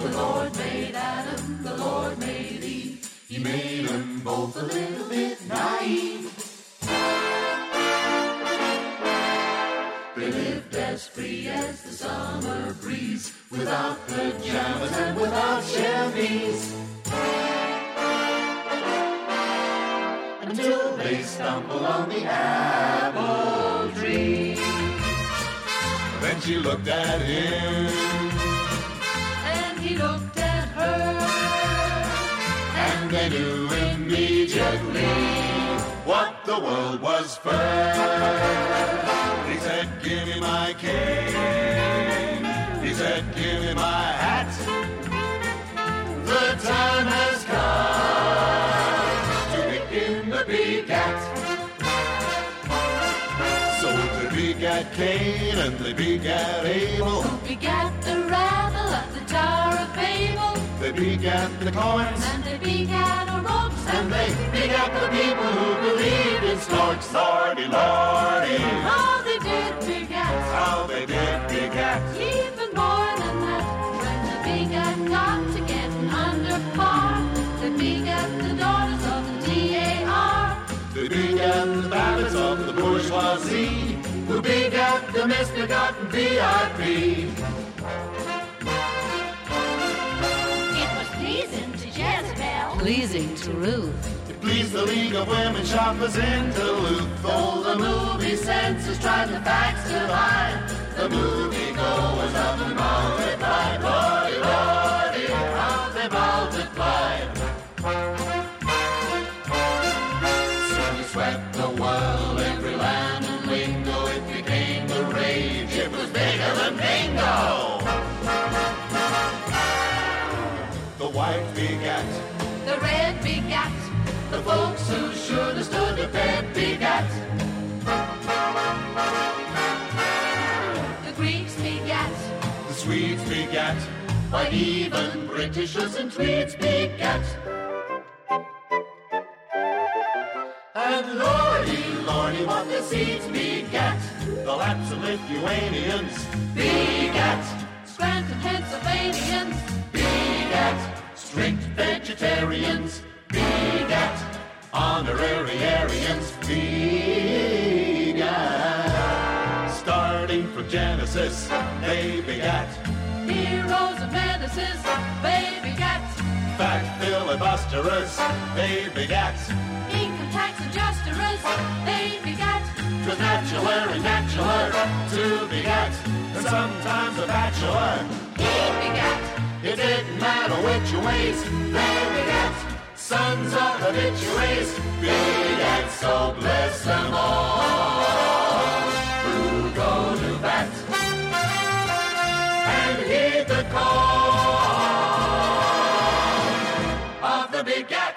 The Lord made Adam, the Lord made Eve. He made them both a little bit naive. They lived as free as the summer breeze, without pajamas and without Chevys. Until they stumbled on the apple tree. Then she looked at him. And he looked at her. And they knew immediately what the world was first. Begat Cain and they begat Abel. Begat the rabble at the Tower of Babel. They begat the coins. And they begat a ropes. And they begat the people who believed in storks. Lordy, lordy. How the misbegotten V.I.P. It was pleasing to Jezebel. Pleasing to Ruth. It pleased the League of Women Shoppers in Duluth. Though the movie censors tried the facts to hide, the movie goers of them multiplied. Lordy, the folks who should have stood the bed begat. The Greeks begat. The Swedes begat. Why even Britishers and Swedes begat. And lordy, lordy, what the seeds begat. The Laps and Lithuanians begat. Scranton, Pennsylvanians. Begat. Strict vegetarians. Honorary Aryans begat. Starting from Genesis, they begat. Heroes and menaces. They begat. Fat filibusterers, they begat. Income tax adjusters. They begat. Twas natural and natural to begat. And sometimes a bachelor, He begat. it didn't matter which ways, they begat. Sons of habitués, begat, so bless them all. Who go to bat and heed the call of the begat.